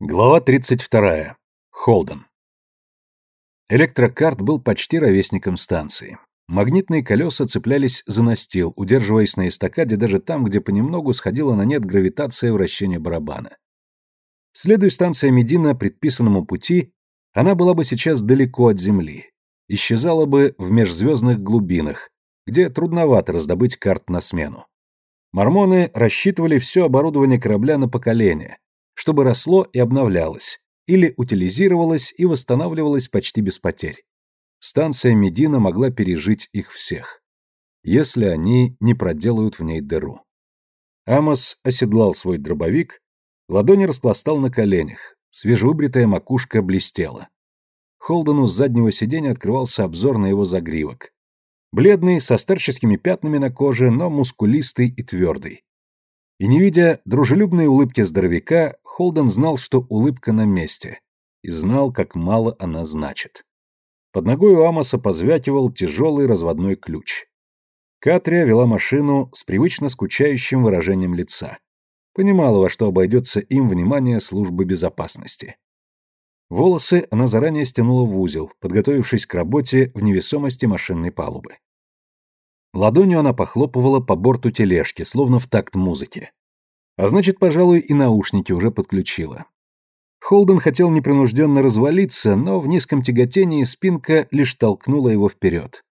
Глава 32. Холден. Электрокарт был почти ровесником станции. Магнитные колеса цеплялись за настил, удерживаясь на эстакаде даже там, где понемногу сходила на нет гравитация вращения барабана. Следуя станция Медина предписанному пути, она была бы сейчас далеко от Земли, исчезала бы в межзвездных глубинах, где трудновато раздобыть карт на смену. Мормоны рассчитывали все оборудование корабля на поколение, чтобы росло и обновлялось, или утилизировалось и восстанавливалось почти без потерь. Станция Медина могла пережить их всех, если они не проделают в ней дыру. Амос оседлал свой дробовик, ладони распластал на коленях, свежевыбритая макушка блестела. Холдену с заднего сиденья открывался обзор на его загривок. Бледный, со старческими пятнами на коже, но мускулистый и твердый. И не видя дружелюбной улыбки здоровяка, Холден знал, что улыбка на месте, и знал, как мало она значит. Под ногой у Амоса позвякивал тяжелый разводной ключ. Катрия вела машину с привычно скучающим выражением лица. Понимала, во что обойдется им внимание службы безопасности. Волосы она заранее стянула в узел, подготовившись к работе в невесомости машинной палубы. Ладонью она похлопывала по борту тележки, словно в такт музыки. А значит, пожалуй, и наушники уже подключила. Холден хотел непринужденно развалиться, но в низком тяготении спинка лишь толкнула его вперед.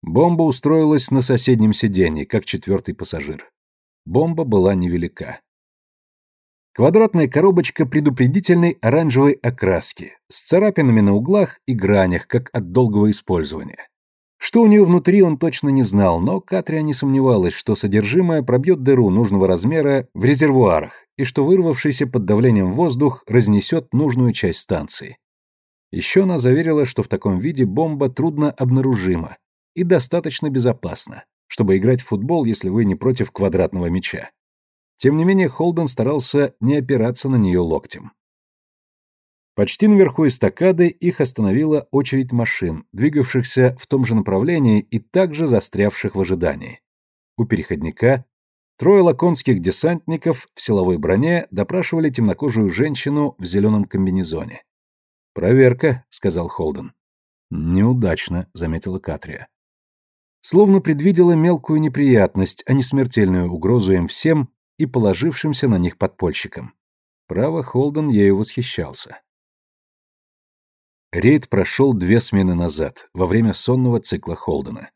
Бомба устроилась на соседнем сиденье, как четвертый пассажир. Бомба была невелика. Квадратная коробочка предупредительной оранжевой окраски, с царапинами на углах и гранях, как от долгого использования. Что у нее внутри, он точно не знал, но Катрия не сомневалась, что содержимое пробьет дыру нужного размера в резервуарах и что вырвавшийся под давлением воздух разнесет нужную часть станции. Еще она заверила, что в таком виде бомба трудно обнаружима и достаточно безопасна, чтобы играть в футбол, если вы не против квадратного мяча. Тем не менее, Холден старался не опираться на нее локтем. Почти наверху эстакады их остановила очередь машин, двигавшихся в том же направлении и также застрявших в ожидании. У переходника трое лаконских десантников в силовой броне допрашивали темнокожую женщину в зеленом комбинезоне. «Проверка», — сказал Холден. «Неудачно», — заметила Катрия. Словно предвидела мелкую неприятность, а не смертельную угрозу им всем и положившимся на них подпольщикам. Право, Холден ею восхищался. Рейд прошел две смены назад, во время сонного цикла Холдена.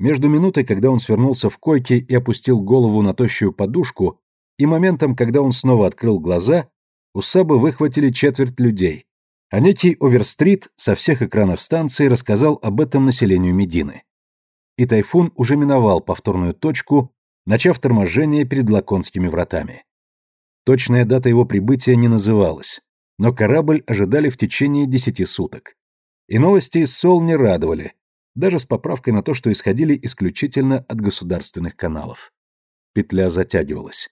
Между минутой, когда он свернулся в койке и опустил голову на тощую подушку, и моментом, когда он снова открыл глаза, у Сабы выхватили четверть людей, а некий Оверстрит со всех экранов станции рассказал об этом населению Медины. И Тайфун уже миновал повторную точку, начав торможение перед Лаконскими вратами. Точная дата его прибытия не называлась, но корабль ожидали в течение десяти суток. И новости из Сол не радовали, даже с поправкой на то, что исходили исключительно от государственных каналов. Петля затягивалась.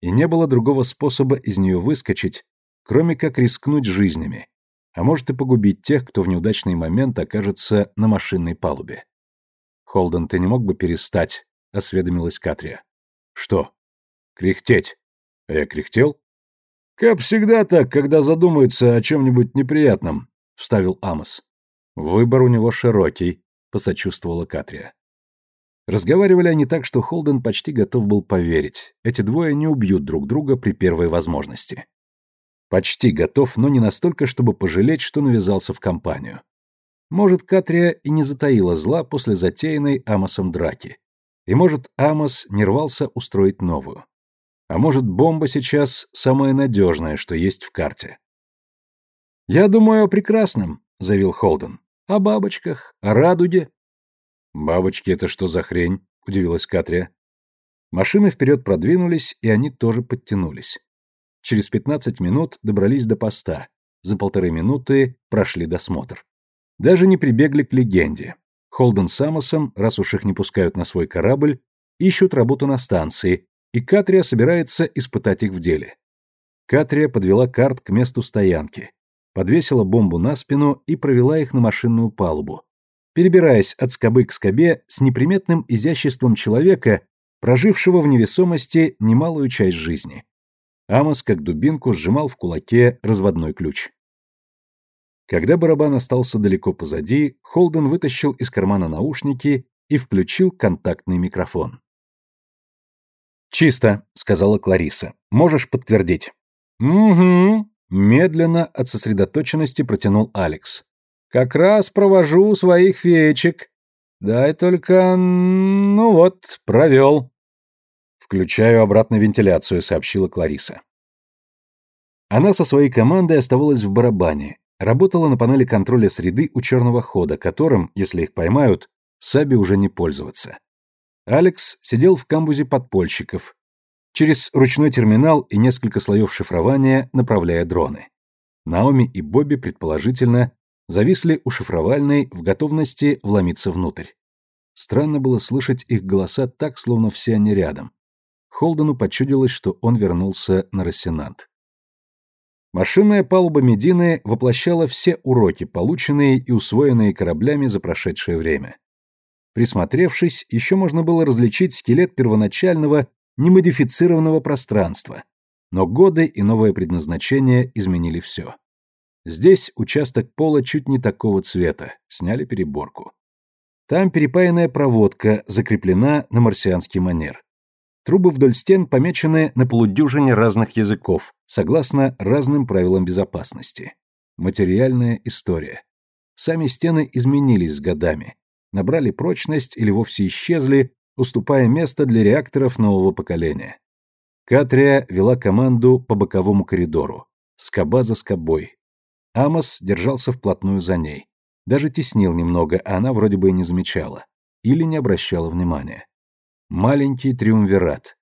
И не было другого способа из нее выскочить, кроме как рискнуть жизнями, а может и погубить тех, кто в неудачный момент окажется на машинной палубе. «Холден, ты не мог бы перестать?» — осведомилась Катрия. «Что?» «Кряхтеть». «А я кряхтел?» «Как всегда так, когда задумается о чем-нибудь неприятном», — вставил Амос. «Выбор у него широкий», — посочувствовала Катрия. Разговаривали они так, что Холден почти готов был поверить. Эти двое не убьют друг друга при первой возможности. Почти готов, но не настолько, чтобы пожалеть, что навязался в компанию. Может, Катрия и не затаила зла после затеянной Амосом драки. И может, Амос не рвался устроить новую. А может, бомба сейчас самая надежная, что есть в карте. «Я думаю о прекрасном», — заявил Холден. «О бабочках, о радуге». «Бабочки — это что за хрень?» — удивилась Катрия. Машины вперед продвинулись, и они тоже подтянулись. Через пятнадцать минут добрались до поста. За полторы минуты прошли досмотр. Даже не прибегли к легенде. Холден с Амосом, раз уж их не пускают на свой корабль, ищут работу на станции, и Катрия собирается испытать их в деле. Катрия подвела карт к месту стоянки, подвесила бомбу на спину и провела их на машинную палубу, перебираясь от скобы к скобе с неприметным изяществом человека, прожившего в невесомости немалую часть жизни. Амос, как дубинку, сжимал в кулаке разводной ключ. Когда барабан остался далеко позади, Холден вытащил из кармана наушники и включил контактный микрофон. «Чисто», — сказала Клариса. «Можешь подтвердить?» «Угу», — медленно от сосредоточенности протянул Алекс. «Как раз провожу своих феечек. Дай только... ну вот, провел». «Включаю обратно вентиляцию», — сообщила Клариса. Она со своей командой оставалась в барабане, работала на панели контроля среды у черного хода, которым, если их поймают, Саби уже не пользоваться. Алекс сидел в камбузе подпольщиков, через ручной терминал и несколько слоев шифрования, направляя дроны. Наоми и Бобби, предположительно, зависли у шифровальной в готовности вломиться внутрь. Странно было слышать их голоса так, словно все они рядом. Холдену почудилось, что он вернулся на Рассенант. Машинная палуба Медины воплощала все уроки, полученные и усвоенные кораблями за прошедшее время. Присмотревшись, еще можно было различить скелет первоначального, немодифицированного пространства, но годы и новое предназначение изменили все. Здесь участок пола чуть не такого цвета, сняли переборку. Там перепаянная проводка закреплена на марсианский манер. Трубы вдоль стен помечены на полудюжине разных языков, согласно разным правилам безопасности. Материальная история. Сами стены изменились годами, набрали прочность или вовсе исчезли, уступая место для реакторов нового поколения. Катрия вела команду по боковому коридору, скоба за скобой. Амос держался вплотную за ней. Даже теснил немного, а она вроде бы и не замечала. Или не обращала внимания маленький триумвират.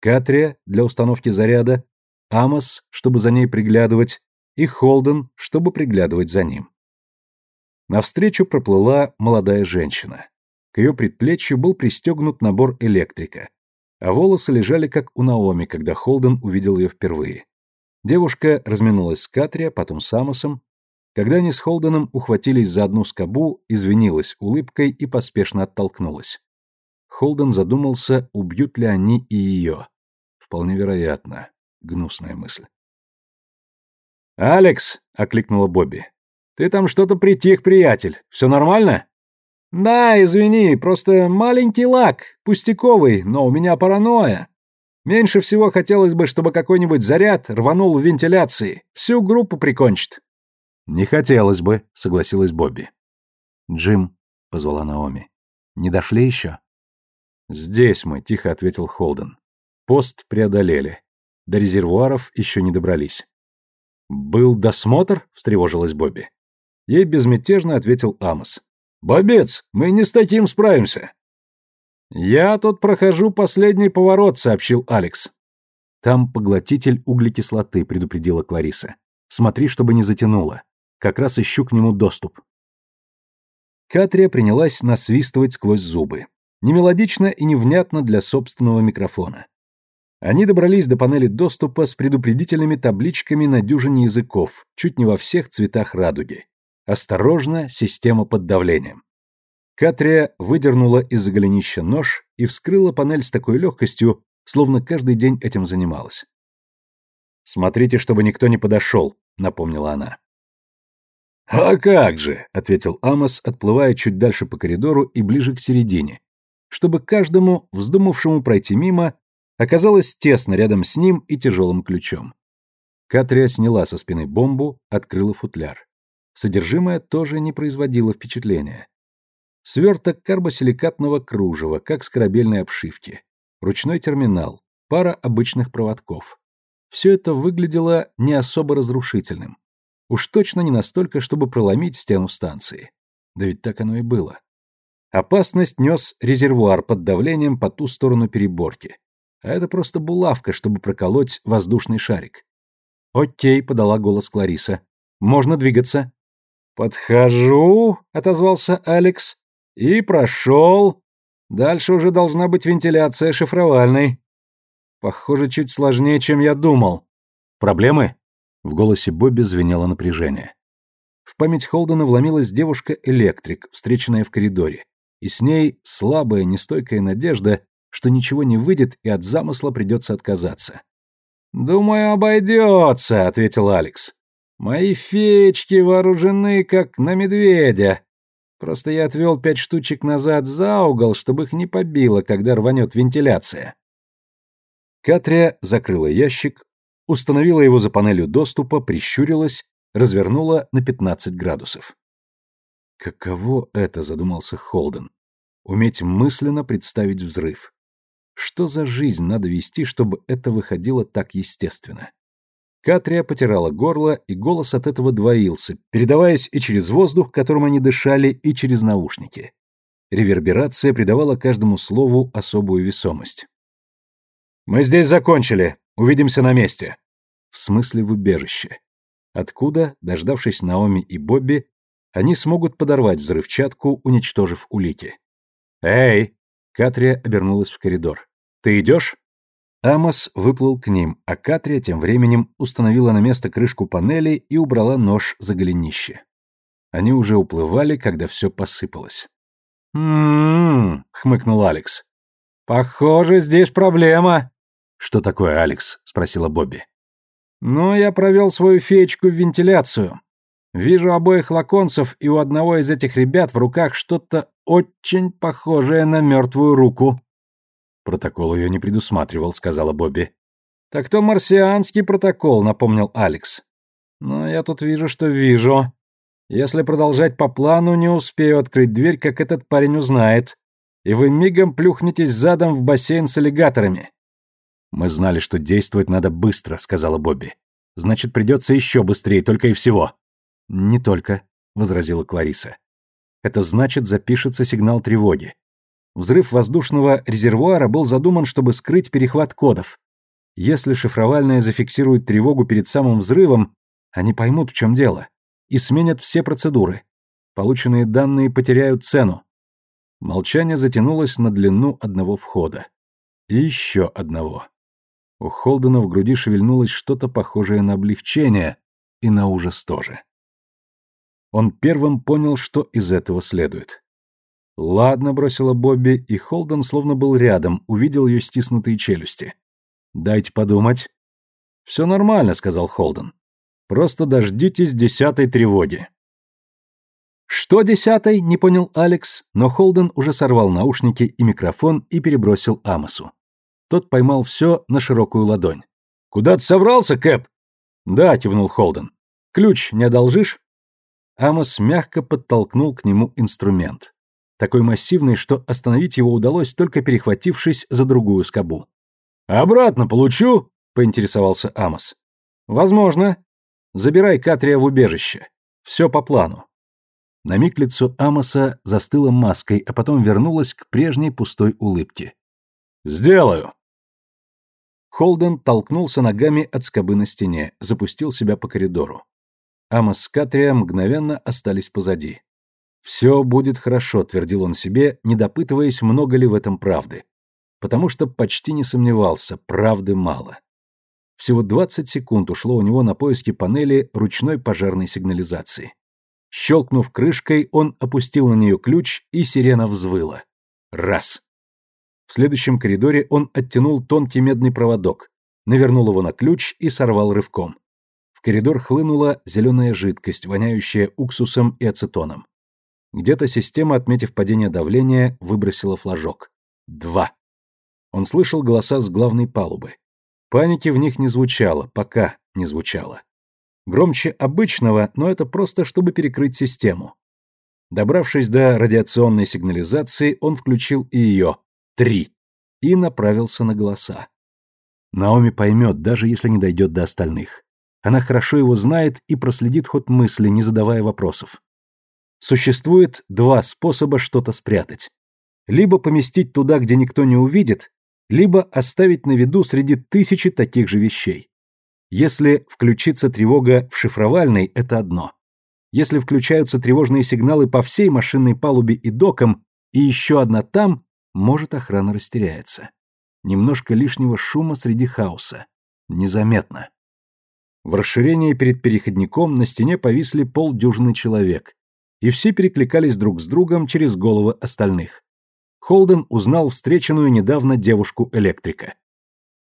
Катрия для установки заряда, Амос, чтобы за ней приглядывать, и Холден, чтобы приглядывать за ним. Навстречу проплыла молодая женщина. К ее предплечью был пристегнут набор электрика, а волосы лежали как у Наоми, когда Холден увидел ее впервые. Девушка разминулась с Катрия, потом с Амосом. Когда они с Холденом ухватились за одну скобу, извинилась улыбкой и поспешно оттолкнулась. Холден задумался, убьют ли они и ее. Вполне вероятно. Гнусная мысль. «Алекс!» — окликнула Бобби. «Ты там что-то притих, приятель. Все нормально?» «Да, извини, просто маленький лак, пустяковый, но у меня паранойя. Меньше всего хотелось бы, чтобы какой-нибудь заряд рванул в вентиляции. Всю группу прикончит». «Не хотелось бы», — согласилась Бобби. «Джим», — позвала Наоми, — «не дошли еще?» «Здесь мы», — тихо ответил Холден. «Пост преодолели. До резервуаров еще не добрались». «Был досмотр?» — встревожилась Бобби. Ей безмятежно ответил Амос. «Бобец, мы не с таким справимся». «Я тут прохожу последний поворот», — сообщил Алекс. «Там поглотитель углекислоты», — предупредила Клариса. «Смотри, чтобы не затянуло. Как раз ищу к нему доступ». Катрия принялась насвистывать сквозь зубы немелодично и невнятно для собственного микрофона. Они добрались до панели доступа с предупредительными табличками на дюжине языков, чуть не во всех цветах радуги. Осторожно, система под давлением. Катрия выдернула из-за голенища нож и вскрыла панель с такой легкостью, словно каждый день этим занималась. «Смотрите, чтобы никто не подошел», — напомнила она. «А как же», — ответил Амос, отплывая чуть дальше по коридору и ближе к середине, чтобы каждому, вздумавшему пройти мимо, оказалось тесно рядом с ним и тяжелым ключом. Катрия сняла со спины бомбу, открыла футляр. Содержимое тоже не производило впечатления. Сверток карбосиликатного кружева, как с корабельной обшивки. Ручной терминал, пара обычных проводков. Все это выглядело не особо разрушительным. Уж точно не настолько, чтобы проломить стену станции. Да ведь так оно и было. Опасность нес резервуар под давлением по ту сторону переборки. А это просто булавка, чтобы проколоть воздушный шарик. «Окей», — подала голос Клариса. «Можно двигаться». «Подхожу», — отозвался Алекс. «И прошел. Дальше уже должна быть вентиляция шифровальной. Похоже, чуть сложнее, чем я думал. Проблемы?» В голосе Бобби звенело напряжение. В память Холдена вломилась девушка-электрик, встреченная в коридоре и с ней слабая, нестойкая надежда, что ничего не выйдет и от замысла придется отказаться. «Думаю, обойдется», — ответил Алекс. «Мои феечки вооружены, как на медведя. Просто я отвел пять штучек назад за угол, чтобы их не побило, когда рванет вентиляция». Катрия закрыла ящик, установила его за панелью доступа, прищурилась, развернула на 15 градусов. «Каково это?» — задумался Холден. «Уметь мысленно представить взрыв. Что за жизнь надо вести, чтобы это выходило так естественно? Катрия потирала горло, и голос от этого двоился, передаваясь и через воздух, которым они дышали, и через наушники. Реверберация придавала каждому слову особую весомость. «Мы здесь закончили. Увидимся на месте». В смысле в убежище. Откуда, дождавшись Наоми и Бобби, они смогут подорвать взрывчатку, уничтожив улики. «Эй!» — Катрия обернулась в коридор. Ты идешь?» Амос выплыл к ним, а Катрия тем временем установила на место крышку панели и убрала нож за голенище. Они уже уплывали, когда все посыпалось. «М-м-м», хмыкнул Алекс. «Похоже, здесь проблема». «Что такое, Алекс?» — спросила Бобби. «Ну, я провел свою феечку в вентиляцию. Вижу обоих лаконцев, и у одного из этих ребят в руках что-то очень похожее на мертвую руку». Протокол ее не предусматривал, сказала Бобби. Так то марсианский протокол, напомнил Алекс. Но я тут вижу, что вижу. Если продолжать по плану, не успею открыть дверь, как этот парень узнает. И вы мигом плюхнетесь задом в бассейн с аллигаторами. Мы знали, что действовать надо быстро, сказала Бобби. Значит, придется еще быстрее, только и всего. Не только, возразила Клариса. Это значит, запишется сигнал тревоги. Взрыв воздушного резервуара был задуман, чтобы скрыть перехват кодов. Если шифровальная зафиксирует тревогу перед самым взрывом, они поймут, в чем дело, и сменят все процедуры. Полученные данные потеряют цену. Молчание затянулось на длину одного входа. И еще одного. У Холдена в груди шевельнулось что-то похожее на облегчение, и на ужас тоже. Он первым понял, что из этого следует. «Ладно», — бросила Бобби, и Холден словно был рядом, увидел ее стиснутые челюсти. «Дайте подумать». «Все нормально», — сказал Холден. «Просто дождитесь десятой тревоги». «Что десятой?» — не понял Алекс, но Холден уже сорвал наушники и микрофон и перебросил Амосу. Тот поймал все на широкую ладонь. «Куда ты собрался, Кэп?» «Да», — кивнул Холден. «Ключ не одолжишь?» Амос мягко подтолкнул к нему инструмент такой массивный, что остановить его удалось, только перехватившись за другую скобу. «Обратно получу?» — поинтересовался Амос. «Возможно. Забирай Катрия в убежище. Все по плану». На миг лицо Амоса застыло маской, а потом вернулось к прежней пустой улыбке. «Сделаю!» Холден толкнулся ногами от скобы на стене, запустил себя по коридору. Амос с Катрия мгновенно остались позади. «Все будет хорошо», — твердил он себе, не допытываясь, много ли в этом правды. Потому что почти не сомневался, правды мало. Всего 20 секунд ушло у него на поиски панели ручной пожарной сигнализации. Щелкнув крышкой, он опустил на нее ключ, и сирена взвыла. Раз. В следующем коридоре он оттянул тонкий медный проводок, навернул его на ключ и сорвал рывком. В коридор хлынула зеленая жидкость, воняющая уксусом и ацетоном. Где-то система, отметив падение давления, выбросила флажок. Два. Он слышал голоса с главной палубы. Паники в них не звучало, пока не звучало. Громче обычного, но это просто, чтобы перекрыть систему. Добравшись до радиационной сигнализации, он включил и ее. Три. И направился на голоса. Наоми поймет, даже если не дойдет до остальных. Она хорошо его знает и проследит ход мысли, не задавая вопросов. Существует два способа что-то спрятать. Либо поместить туда, где никто не увидит, либо оставить на виду среди тысячи таких же вещей. Если включится тревога в шифровальной, это одно. Если включаются тревожные сигналы по всей машинной палубе и докам, и еще одна там, может, охрана растеряется. Немножко лишнего шума среди хаоса. Незаметно. В расширении перед переходником на стене повисли полдюжины человек, и все перекликались друг с другом через головы остальных. Холден узнал встреченную недавно девушку-электрика.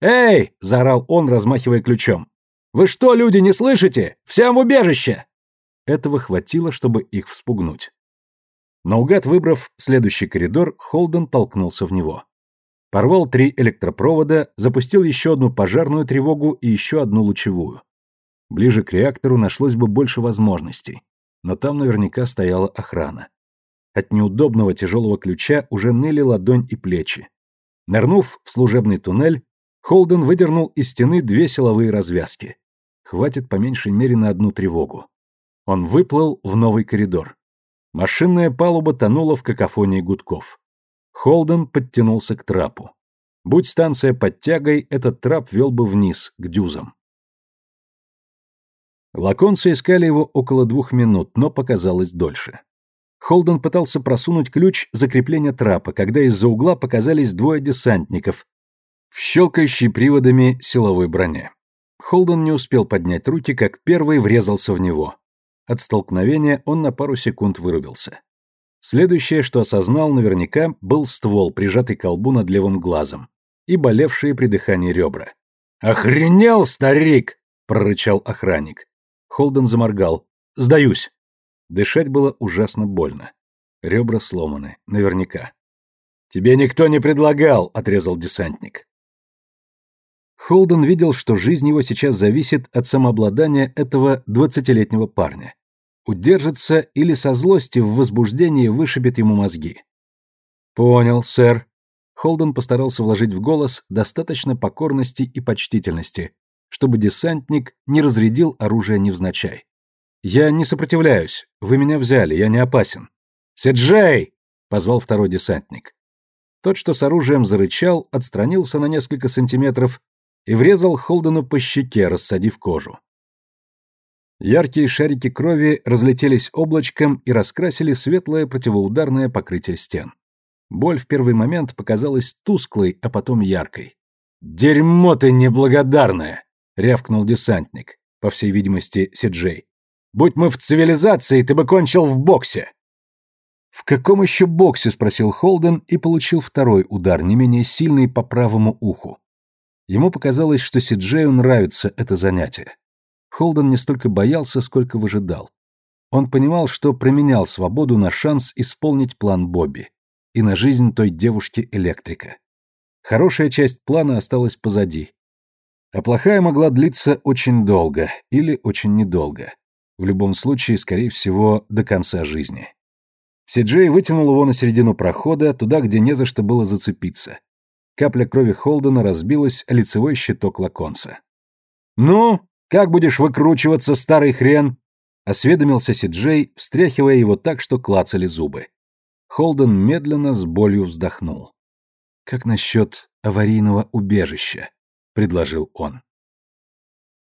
«Эй!» — заорал он, размахивая ключом. «Вы что, люди, не слышите? Всем в убежище!» Этого хватило, чтобы их вспугнуть. Наугад выбрав следующий коридор, Холден толкнулся в него. Порвал три электропровода, запустил еще одну пожарную тревогу и еще одну лучевую. Ближе к реактору нашлось бы больше возможностей, но там наверняка стояла охрана. От неудобного тяжелого ключа уже ныли ладонь и плечи. Нырнув в служебный туннель, Холден выдернул из стены две силовые развязки. Хватит по меньшей мере на одну тревогу. Он выплыл в новый коридор. Машинная палуба тонула в какофонии гудков. Холден подтянулся к трапу. Будь станция под тягой, этот трап вел бы вниз, к дюзам. Лаконцы искали его около двух минут, но показалось дольше. Холден пытался просунуть ключ закрепления трапа, когда из-за угла показались двое десантников в щелкающей приводами силовой броне. Холден не успел поднять руки, как первый врезался в него. От столкновения он на пару секунд вырубился. Следующее, что осознал наверняка, был ствол, прижатый к колбу над левым глазом, и болевшие при дыхании ребра. «Охренел, старик!» — прорычал охранник. Холден заморгал. «Сдаюсь!» Дышать было ужасно больно. Ребра сломаны, наверняка. «Тебе никто не предлагал», — отрезал десантник. Холден видел, что жизнь его сейчас зависит от самообладания этого двадцатилетнего парня. Удержится или со злости в возбуждении вышибет ему мозги. «Понял, сэр». Холден постарался вложить в голос достаточно покорности и почтительности, чтобы десантник не разрядил оружие невзначай. «Я не сопротивляюсь. Вы меня взяли, я не опасен». «Седжей!» — позвал второй десантник. Тот, что с оружием зарычал, отстранился на несколько сантиметров и врезал Холдену по щеке, рассадив кожу. Яркие шарики крови разлетелись облачком и раскрасили светлое противоударное покрытие стен. Боль в первый момент показалась тусклой, а потом яркой. «Дерьмо ты неблагодарное!» — рявкнул десантник, по всей видимости, Сиджей. «Будь мы в цивилизации, ты бы кончил в боксе!» «В каком еще боксе?» — спросил Холден и получил второй удар, не менее сильный по правому уху. Ему показалось, что Сиджею нравится это занятие. Холден не столько боялся, сколько выжидал. Он понимал, что променял свободу на шанс исполнить план Бобби и на жизнь той девушки-электрика. Хорошая часть плана осталась позади. А плохая могла длиться очень долго или очень недолго. В любом случае, скорее всего, до конца жизни. Сиджей вытянул его на середину прохода, туда, где не за что было зацепиться. Капля крови Холдена разбилась о лицевой щиток Лаконса. «Ну, как будешь выкручиваться, старый хрен?» — осведомился Сиджей, встряхивая его так, что клацали зубы. Холден медленно с болью вздохнул. «Как насчет аварийного убежища?» — предложил он.